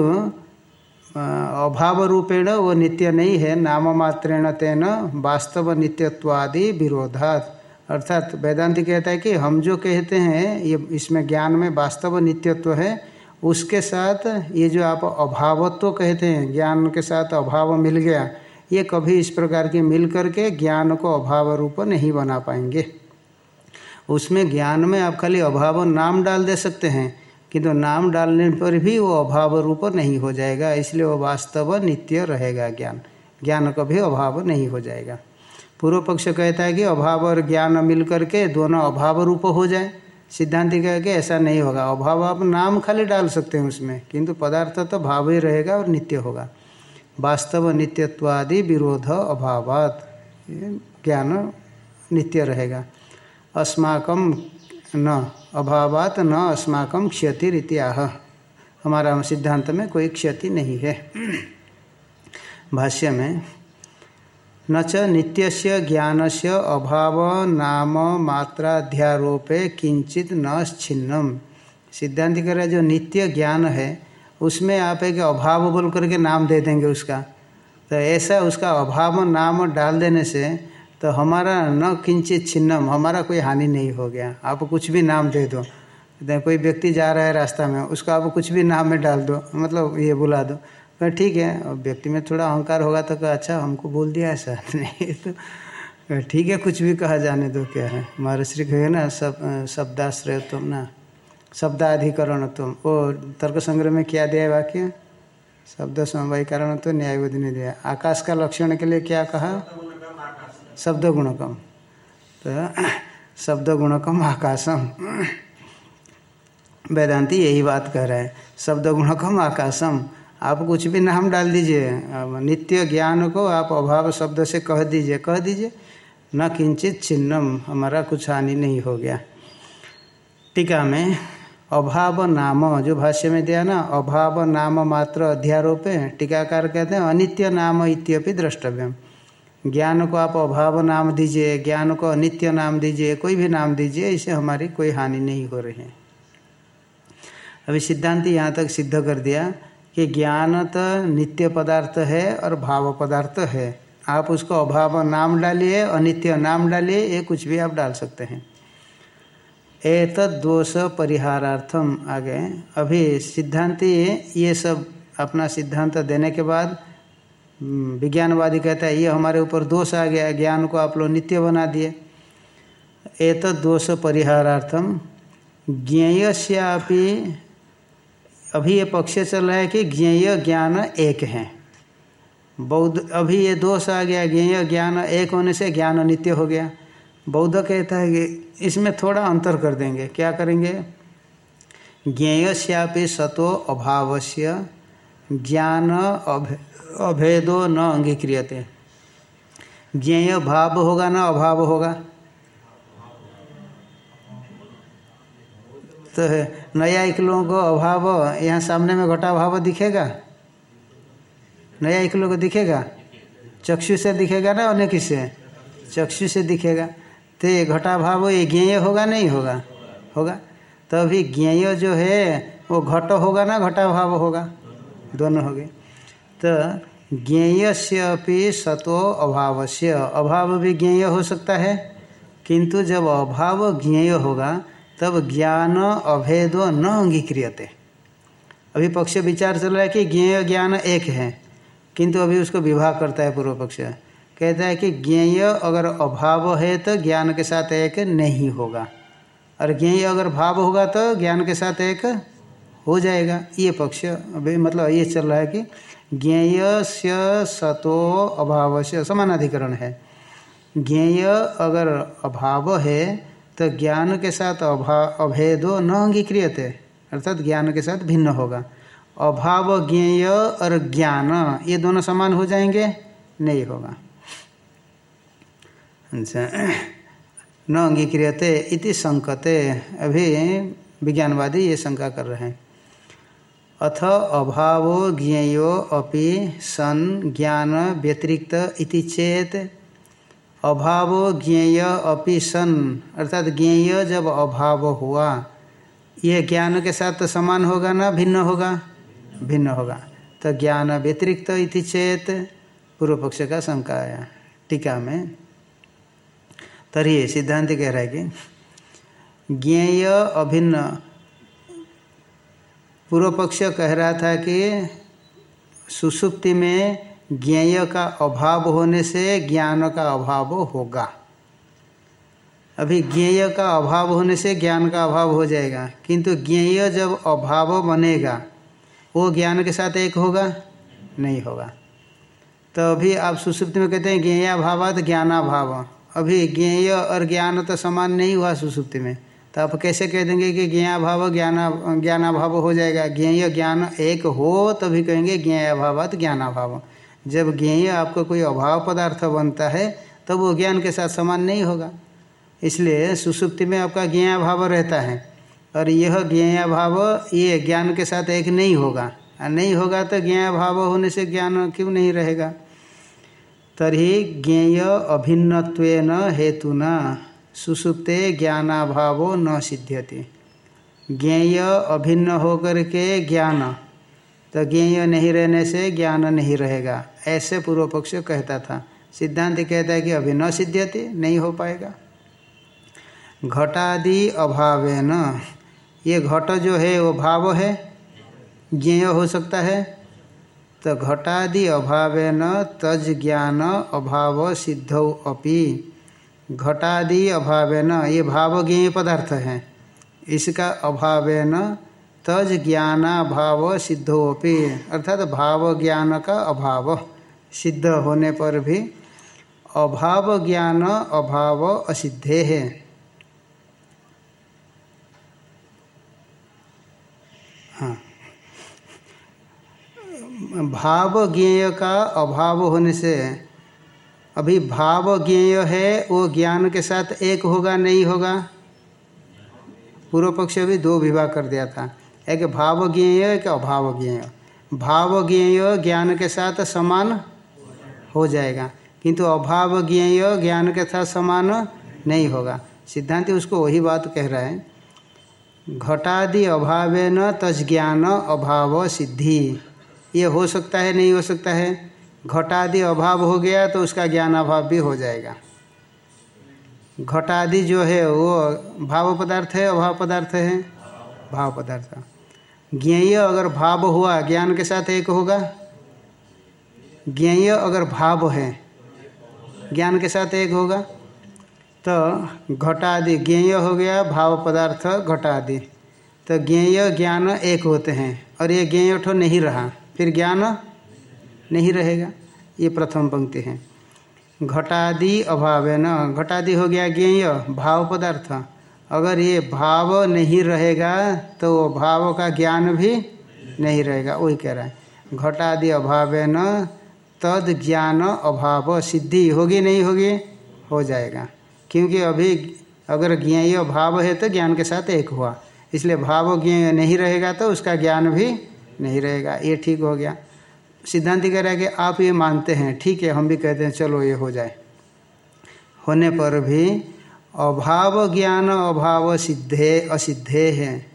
[SPEAKER 1] अभाव रूपेण वो नित्य नहीं है नाम मात्रेण तेन वास्तव नित्यत्वादि विरोधात। अर्थात, वेदांति कहता है कि हम जो कहते हैं, ये इसमें ज्ञान में वास्तव नित्यत्व है, उसके साथ ये जो आप अभावत्व कहते हैं, ज्ञान के साथ अभाव मिल गया ये कभी इस प्रकार के मिल करके ज्ञान को अभाव रूप नहीं बना पाएँगे। उसमें ज्ञान में आप खाली अभाव नाम डाल दे सकते हैं, किंतु तो नाम डालने पर भी वो अभाव रूप नहीं हो जाएगा, इसलिए वो वास्तव नित्य रहेगा ज्ञान। ज्ञान कभी अभाव नहीं हो जाएगा। पूर्व पक्ष कहता है कि अभाव और ज्ञान मिल करके दोनों अभाव रूप हो जाए। सिद्धांति कह के ऐसा नहीं होगा। अभाव आप नाम खाली डाल सकते हैं उसमें, किंतु पदार्थ तो भाव ही रहेगा और नित्य होगा। वास्तव नित्यत्वादि विरोध अभावात। ज्ञान नित्य रहेगा। अस्माकम न, अभावात न अस्माकम क्षति रीत्याह हमारा सिद्धांत में कोई क्षति नहीं है। भाष्य में, न नित्यस्य ज्ञानस्य अभाव नाम मात्राध्यारोपे किंचित न छिन्नम। सिद्धांत जो नित्य ज्ञान है उसमें आप एक अभाव बोल करके नाम दे देंगे उसका। तो ऐसा उसका अभाव नाम डाल देने से तो हमारा न किंचित छिन्नम, हमारा कोई हानि नहीं हो गया। आप कुछ भी नाम दे दो। कोई व्यक्ति जा रहा है रास्ता में, उसको आप कुछ भी नाम में डाल दो मतलब ये बुला दो। तो ठीक है और व्यक्ति में थोड़ा अहंकार होगा तो अच्छा हमको बोल दिया, ऐसा नहीं तो। ठीक है, कुछ भी कहा जाने दो, क्या है? महर्षि कहे ना, सब शब्दाश्रय तुम ना। शब्दाधिकरण तुम वो तर्क संग्रह में क्या दिया वाक्य? शब्द समवाय कारण तो न्यायवधि ने दिया। आकाश का लक्षण के लिए क्या कहा? शब्द गुणकम तो शब्द गुणकम आकाशम। वेदांति यही बात कह रहा है। शब्द गुणकम आकाशम। आप कुछ भी नाम डाल दीजिए। नित्य ज्ञान को आप अभाव शब्द से कह दीजिए। कह दीजिए, न किंचित चिन्हम हमारा कुछ हानि नहीं हो गया। टीका में अभाव नाम, जो भाष्य में दिया ना, अभाव नाम मात्र अध्यारोप, टीकाकार कहते हैं, अनित्य नाम इत्यपि द्रष्टव्यम। ज्ञान को आप अभाव नाम दीजिए, ज्ञान को अनित्य नाम दीजिए, कोई भी नाम दीजिए इससे हमारी कोई हानि नहीं हो रही है। अभी सिद्धांत यहाँ तक सिद्ध कर दिया कि ज्ञान तो नित्य पदार्थ है और भाव पदार्थ है। आप उसको अभाव नाम डालिए, अनित्य नाम डालिए, ये कुछ भी आप डाल सकते हैं। एत दोष परिहारार्थम आगे। अभी सिद्धांति ये सब अपना सिद्धांत देने के बाद विज्ञानवादी कहता है, ये हमारे ऊपर दोष आ गया, ज्ञान को आप लोग नित्य बना दिए। एत दोष परिहारार्थम ज्ञेयश्यापी अभी ये पक्ष चल रहा है कि ज्ञेय ज्ञान एक है। बौद्ध, अभी ये दोष आ गया, ज्ञेय ज्ञान एक होने से ज्ञान नित्य हो गया। बौद्ध कहता है कि इसमें थोड़ा अंतर कर देंगे। क्या करेंगे? ज्ञेयश्यापी सतो अभावस्य, ज्ञान अभेदो न अंगीक्रियते। ज्ञेय भाव होगा ना अभाव होगा? तो नया एक लोगों को अभाव, यहाँ सामने में घटा भाव दिखेगा? नया लोग को दिखेगा? चक्षु से दिखेगा ना अन्य किससे चक्षु से दिखेगा। तो ये घटा भाव, ये ज्ञेय होगा, नहीं होगा? होगा। तो अभी ज्ञेय जो है, वो घट होगा ना, घटा भाव होगा? दोनों हो गए। तो ज्ञेय से अपनी सतो अभाव से अभाव भी ज्ञेय हो सकता है, किंतु जब अभाव ज्ञेय होगा, तब ज्ञान अभेद न अंगीक्रियते। अभी पक्ष विचार चल रहा है कि ज्ञेय ज्ञान एक है, किंतु अभी उसको विवाह करता है पूर्व पक्ष कहता है कि ज्ञेय अगर अभाव है तो ज्ञान के साथ एक नहीं होगा। और ज्ञेय अगर भाव होगा तो ज्ञान के साथ एक हो जाएगा। ये पक्ष अभी मतलब ये चल रहा है कि ज्ञेय से सतो अभाव से समानाधिकरण है। ज्ञेय अगर अभाव है तो ज्ञान के साथ अभाव अभेदो न अंगीक्रियते, अर्थात ज्ञान के साथ भिन्न होगा। अभाव ज्ञेय और ज्ञान, ये दोनों समान हो जाएँगे, नहीं होगा। अच्छा। न अंगीक्रियते इति संकते। अभी विज्ञानवादी ये शंका कर रहे हैं। अथ अभाव ज्ञेयो अपि सन ज्ञान व्यतिरिक्त इति चेत अभाव ज्ञेय अपि सन। अर्थात ज्ञेय जब अभाव हुआ, यह ज्ञान के साथ तो समान होगा ना, भिन्न होगा? भिन्न होगा। तो ज्ञान व्यतिरिक्त इति चेत पूर्व पक्ष का शंका आया। टीका में तरी सिद्धांत कह रहा है कि ज्ञेय अभिन्न। पूर्व पक्ष कह रहा था कि सुसुप्ति में ज्ञेय का अभाव होने से ज्ञान का अभाव होगा। अभी ज्ञेय का अभाव होने से ज्ञान का अभाव हो जाएगा, किंतु ज्ञेय जब अभाव बनेगा, वो ज्ञान के साथ एक होगा? नहीं होगा। तो अभी आप सुसुप्ति में कहते हैं ज्ञेयाभावात ज्ञानाभाव। अभी ज्ञेय और ज्ञान तो समान नहीं हुआ सुसुप्ति में। तो आप कैसे कह देंगे कि ज्ञाभाव ज्ञाना, ज्ञानाभाव हो जाएगा? ज्ञेय ज्ञान एक हो, तभी कहेंगे ज्ञेयाभावात ज्ञानाभाव। जब ज्ञेय आपको कोई अभाव पदार्थ बनता है, तब वो ज्ञान के साथ समान नहीं होगा। इसलिए सुसुप्ति में आपका ज्ञाभाव रहता है। और यह ज्ञाभाव ये ज्ञान के साथ एक नहीं होगा। नहीं होगा तो ज्ञेयाभाव होने से ज्ञान क्यों नहीं रहेगा? तरी ज्ञेय अभिन्नत्वेन हेतुना सुसुप्ते ज्ञानाभावो न सिद्ध्यति। ज्ञेय अभिन्न होकर के ज्ञान तो ज्ञेय नहीं रहने से ज्ञान नहीं रहेगा। ऐसे पूर्व पक्ष कहता था। सिद्धांत कहता है कि अभी न सिद्ध्यति, नहीं हो पाएगा। घटादि अभाव न ये घट जो है, वो भाव है? ज्ञेय हो सकता है? तो घटादि अभाव तज ज्ञान अभाव सिद्धौ अपि। घटादि अभाव ये भाव ज्ञेय पदार्थ हैं। इसका अभाव तज ज्ञानाभाव सिद्धोपि अर्थात तो भाव ज्ञान का अभाव, सिद्ध होने पर भी अभाव ज्ञान अभाव असिद्धे है। हाँ। भाव ज्ञेय का अभाव होने से, अभी भाव ज्ञेय है, वो ज्ञान के साथ एक होगा, नहीं होगा? पूर्व पक्ष भी दो विभाग कर दिया था। एक भाव ज्ञेय एक अभाव ज्ञेय भाव ज्ञेय ज्ञान के साथ समान हो जाएगा, किंतु अभाव ज्ञेय ज्ञान के साथ समान नहीं होगा। सिद्धांत उसको वही बात कह रहा है। घटादि अभाव न तज ज्ञान अभाव सिद्धि। ये हो सकता है, नहीं हो सकता है, घटादि अभाव हो गया तो उसका ज्ञान अभाव भी हो जाएगा। घटादि जो है, वो भाव पदार्थ है, अभाव पदार्थ है? भाव पदार्थ। ज्ञेय अगर भाव हुआ, ज्ञान के साथ एक होगा? ज्ञेय अगर भाव है, ज्ञान के साथ एक होगा? तो घटादि ज्ञेय हो गया, भाव पदार्थ घटादि। तो ज्ञेय ज्ञान एक होते हैं, और ये ज्ञेय ठो नहीं रहा। फिर ज्ञान नहीं रहेगा। ये प्रथम पंक्ति है। घटादि अभाव है न घटादि हो गया ज्ञेय, भाव पदार्थ। अगर ये भाव नहीं रहेगा तो भाव का ज्ञान भी नहीं रहेगा। वही कह रहा है। घटादि अभाव है न तद ज्ञान अभाव सिद्धि होगी नहीं होगी, हो जाएगा। क्योंकि अभी अगर ज्ञेय भाव है तो ज्ञान के साथ एक हुआ। इसलिए भाव ज्ञेय नहीं रहेगा तो उसका ज्ञान भी नहीं रहेगा, ये ठीक हो गया। सिद्धांति कह रहा है कि आप ये मानते हैं, ठीक है, हम भी कहते हैं, चलो ये हो जाए। होने पर भी अभाव ज्ञान, अभाव सिद्धे, असिद्धे हैं।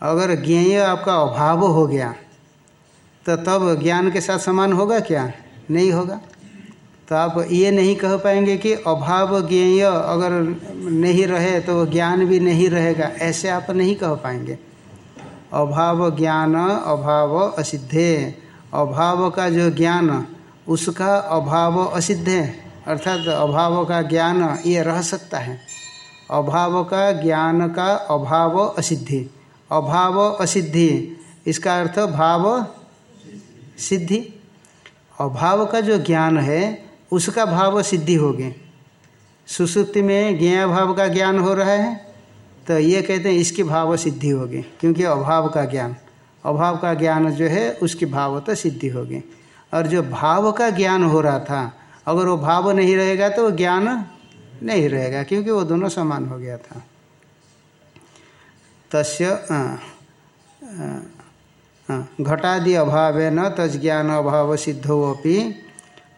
[SPEAKER 1] अगर ज्ञेय आपका अभाव हो गया तो तब ज्ञान के साथ समान होगा क्या? नहीं होगा। तो आप ये नहीं कह पाएँगे कि अभाव ज्ञेय अगर नहीं रहे तो ज्ञान भी नहीं रहेगा, ऐसे आप नहीं कह पाएँगे। अभाव ज्ञान अभाव असिद्धे। अभाव का जो ज्ञान, उसका अभाव असिद्ध। अर्थात अभाव का ज्ञान ये रह सकता है। अभाव का ज्ञान का अभाव असिद्धि। अभाव असिद्धि, इसका अर्थ भाव सिद्धि। अभाव का जो ज्ञान है, उसका भाव सिद्धि होगी। सुसुप्ति में ज्ञा भाव का ज्ञान हो रहा है। तो ये कहते हैं इसकी भाव सिद्धि होगी, क्योंकि अभाव का ज्ञान। अभाव का ज्ञान जो है, उसकी भाव तो सिद्धि होगी। और जो भाव का ज्ञान हो रहा था, अगर वो भाव नहीं रहेगा तो ज्ञान नहीं रहेगा, क्योंकि वो दोनों समान हो गया था। तस्य घटादि अभाव न तज ज्ञान अभाव सिद्धो अपि,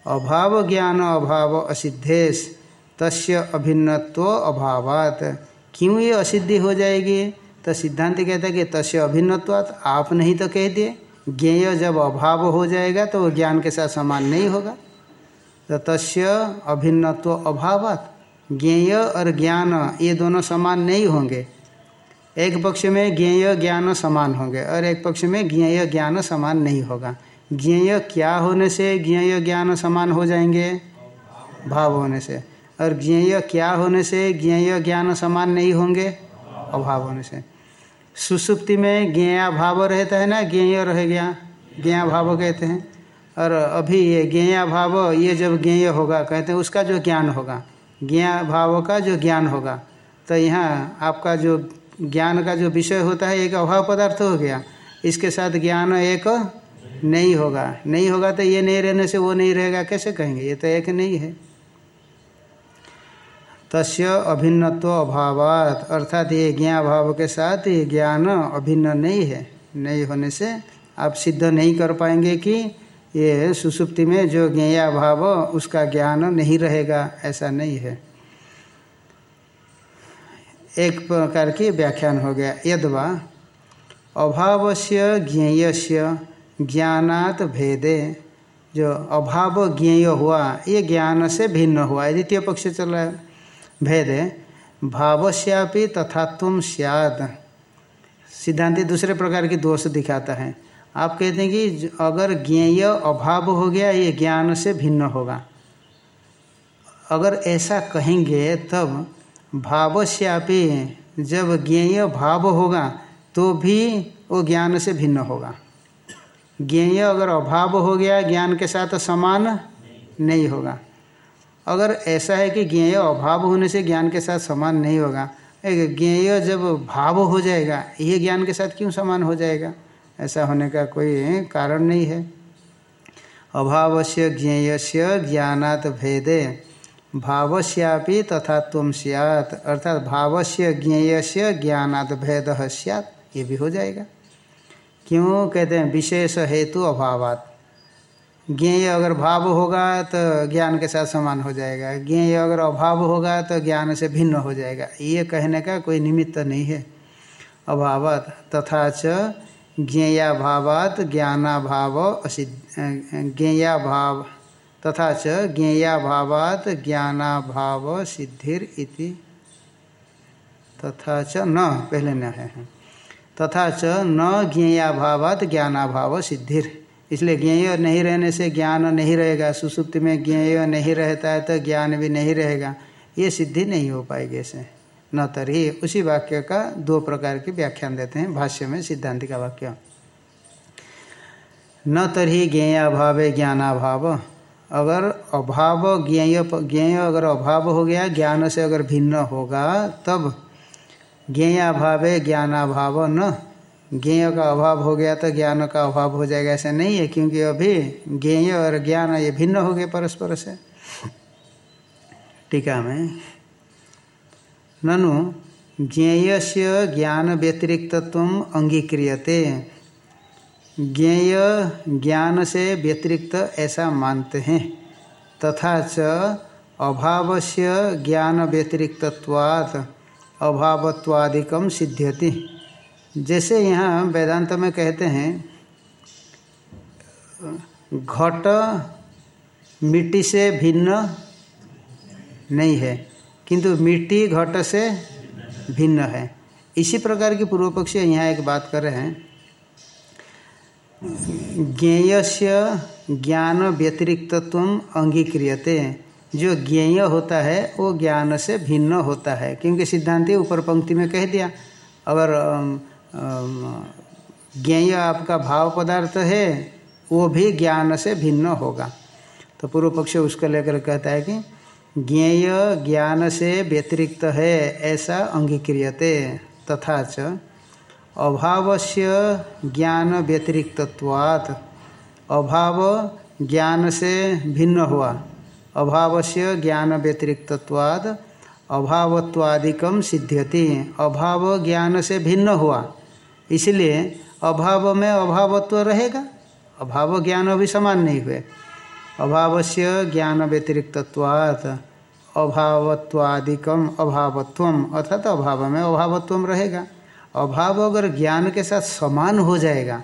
[SPEAKER 1] अभाव ज्ञान अभाव असिद्धेश तस्य अभिन्नत्व अभावात। क्यों ये असिद्धि हो जाएगी? तो सिद्धांत कहता है कि तस्य अभिन्नत्वात, आप नहीं तो कह दिए। ज्ञेय जब अभाव हो जाएगा तो वो ज्ञान के साथ समान नहीं होगा। तो तस्य अभिन्नत्व अभावात, ज्ञेय और ज्ञान, ये दोनों समान नहीं होंगे। एक पक्ष में ज्ञेय, ज्ञान समान होंगे, और एक पक्ष में ज्ञेय, ज्ञान समान नहीं होगा। ज्ञेय क्या होने से ज्ञेय, ज्ञान समान हो जाएँगे? भाव होने से। और ज्ञेय क्या होने से ज्ञेय ज्ञान समान नहीं होंगे? अभाव होने से। सुसुप्ति में ज्ञेया भाव रहता है ना, ज्ञेय रह गया। ज्ञा भाव कहते हैं। और अभी ये ज्ञेया भाव, ये जब ज्ञेय होगा, कहते हैं उसका जो ज्ञान होगा। ज्ञा भाव का जो ज्ञान होगा। तो यहाँ आपका जो ज्ञान का जो विषय होता है, एक अभाव पदार्थ हो गया। इसके साथ ज्ञान एक नहीं होगा। नहीं होगा तो ये नहीं रहने से वो नहीं रहेगा, कैसे कहेंगे? ये तो एक नहीं है। तस्य अभिन्नत्व अभावात, अर्थात ये ज्ञा भाव के साथ ये ज्ञान अभिन्न नहीं है। नहीं होने से आप सिद्ध नहीं कर पाएँगे कि ये सुसुप्ति में जो ज्ञेया भाव, उसका ज्ञान नहीं रहेगा, ऐसा नहीं है। एक प्रकार की व्याख्यान हो गया। यदवा अभाव से ज्ञेय ज्ञानात भेदे, जो अभाव ज्ञेय हुआ, ये ज्ञान से भिन्न हुआ। द्वितीय पक्ष चल रहा है भेदे भावश्यापि तथात्व सियाद। सिद्धांति दूसरे प्रकार की दोष दिखाता है। आप कहते हैं कि अगर ज्ञेय अभाव हो गया, ये ज्ञान से भिन्न होगा। अगर ऐसा कहेंगे, तब भावश्यापि जब ज्ञेय भाव होगा तो भी वो ज्ञान से भिन्न होगा। ज्ञेय अगर अभाव हो गया, ज्ञान के साथ समान नहीं होगा। अगर ऐसा है कि ज्ञेय अभाव होने से ज्ञान के साथ समान नहीं होगा, एक ज्ञेय जब भाव हो जाएगा, ये ज्ञान के साथ क्यों समान हो जाएगा? ऐसा होने का कोई कारण नहीं है। अभाव से ज्ञेय से ज्ञानात भेदे भावश्यापि तथा तुम सियात। अर्थात भाव से ज्ञेय से ज्ञानात भेद सियात, ये भी हो जाएगा। क्यों? कहते हैं, विशेष हेतु अभावात। ज्ञेय अगर भाव होगा तो ज्ञान के साथ समान हो जाएगा। ज्ञेय अगर अभाव होगा तो ज्ञान से भिन्न हो जाएगा। ये कहने का कोई निमित्त नहीं है। अभावत तथा च ज्ञेया भावात ज्ञानाभाव असिद्ध ज्ञेया भाव तथा च ज्ञेया भावात ज्ञानाभाव सिद्धिर इति तथा च न, पहले न है। तथा च न ज्ञेया भावात ज्ञानाभाव सिद्धिर। इसलिए ज्ञेय नहीं रहने से ज्ञान नहीं रहेगा। सुसुप्ति में ज्ञेय नहीं रहता है तो ज्ञान भी नहीं रहेगा। ये सिद्धि नहीं हो पाएगी ऐसे। न तरी उसी वाक्य का दो प्रकार की व्याख्यान देते हैं। भाष्य में सिद्धांति का वाक्य। न तरी ज्ञेयाभाव ज्ञानाभाव। अगर अभाव ज्ञेय ज्ञेय अगर अभाव हो गया, ज्ञान से अगर भिन्न होगा, तब ज्ञेयाभाव ज्ञानाभाव न ज्ञेय का अभाव हो गया तो ज्ञान का अभाव हो जाएगा, ऐसा नहीं है, क्योंकि अभी ज्ञेय और ज्ञान ये भिन्न हो गए परस्पर से। टीका में, ननु ज्ञेय से ज्ञान व्यतिरिक्तत्व अंगीक्रियते। ज्ञेय ज्ञान से व्यतिरिक्त ऐसा मानते हैं, तथा च अभाव से ज्ञान व्यतिरिक्तवाद अभावत्वादिकम सिद्ध्यति। जैसे यहाँ वेदांत में कहते हैं, घट मिट्टी से भिन्न नहीं है, किंतु मिट्टी घट से भिन्न है। इसी प्रकार की पूर्व पक्षी यहाँ एक बात कर रहे हैं। ज्ञेय से ज्ञान व्यतिरिक्तत्व अंगीक्रियते। जो ज्ञेय होता है, वो ज्ञान से भिन्न होता है, क्योंकि सिद्धांति ऊपर पंक्ति में कह दिया। अगर ज्ञेय आपका भाव पदार्थ है, वो भी ज्ञान से भिन्न होगा। तो पूर्व पक्ष उसको लेकर कहता है कि, ज्ञेय ज्ञान से व्यतिरिक्त है, ऐसा अंगीक्रियते, तथा च अभाव से ज्ञान व्यतिरिक्तवात् अभाव ज्ञान से भिन्न हुआ। अभाव से ज्ञान व्यतिरिक्तवाद अभावत्वादिकम सिद्ध्यति, अभाव ज्ञान से भिन्न हुआ। इसलिए अभाव में अभावत्व रहेगा। अभाव ज्ञान अभी समान नहीं हुए। अभाव से ज्ञान व्यतिरिक्तवाद अभावत्वादिकम अभावत्व अर्थात अभाव में अभावत्व रहेगा। अभाव अगर ज्ञान के साथ समान हो जाएगा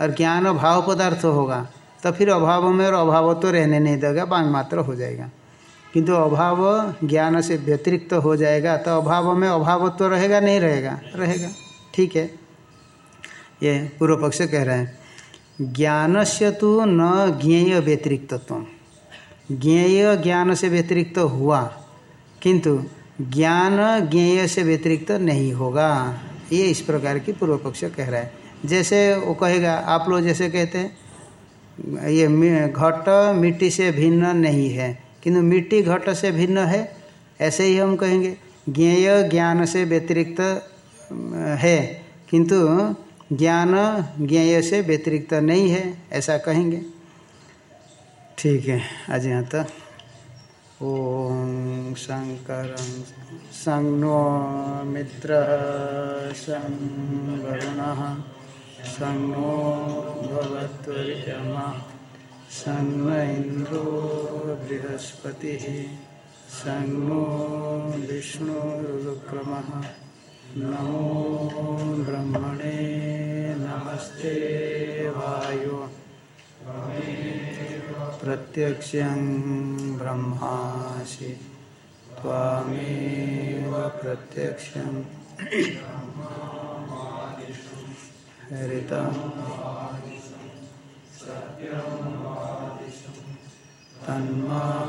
[SPEAKER 1] और ज्ञान भाव पदार्थ होगा तो फिर अभाव में और अभाव तो रहने नहीं देगा बांग मात्र हो जाएगा। किंतु अभाव ज्ञान से व्यतिरिक्त हो जाएगा तो अभाव में अभावत्व रहेगा, नहीं रहेगा? रहेगा। ठीक है। ये पूर्व पक्ष कह रहे हैं। ज्ञान से तो न ज्ञेय व्यतिरिक्तत्व। ज्ञेय ज्ञान से व्यतिरिक्त हुआ, किंतु ज्ञान ज्ञेय से व्यतिरिक्त नहीं होगा। ये इस प्रकार की पूर्व पक्ष कह रहा है। जैसे वो कहेगा, आप लोग जैसे कहते हैं, ये घट मिट्टी से भिन्न नहीं है। किंतु मिट्टी घट से भिन्न है, ऐसे ही हम कहेंगे। ज्ञेय ज्ञान से व्यतिरिक्त है, किंतु ज्ञान ज्ञेय से व्यतिरिक्त नहीं है, ऐसा कहेंगे। ठीक है, आज यहाँ तक। ओम शंकर संगो मित्र संगण सन्नो भगवत्मा सन्न इंद्रो बृहस्पति। सन्नो विष्णुक्रम नमो ब्रह्मणे नमस्ते वायु। प्रत्यक्ष ब्रह्मासि। त्वामेव प्रत्यक्षम् हरितम। तन्मा